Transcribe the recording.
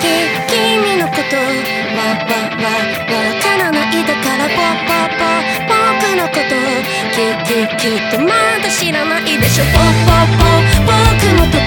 き君のことわわわわからないだからぽぽぽ僕のこときききっとまだ知らないでしょ。ぽぽぽ僕のこと